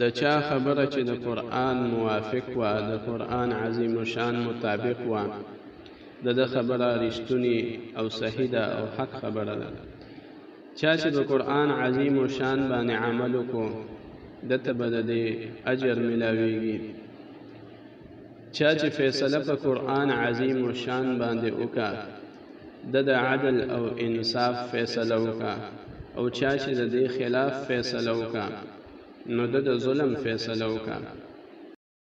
د چا خبره چې د قرآن موافق وه د قرآن عظیم شان مطابق وه د د خبره رښتونی او صحیح ده او حق خبره ده چا چې په قرآن عظیم شان باندې عمل وکړو د ته به د دې اجر ملاویږي چا چې فیصله په قرآن عظیم شان باندې وکړه ده د عدل او انصاف فیصله وکړه او چا چې د دې خلاف فیصله وکړه نو ده د ظلم فیصله وکړه.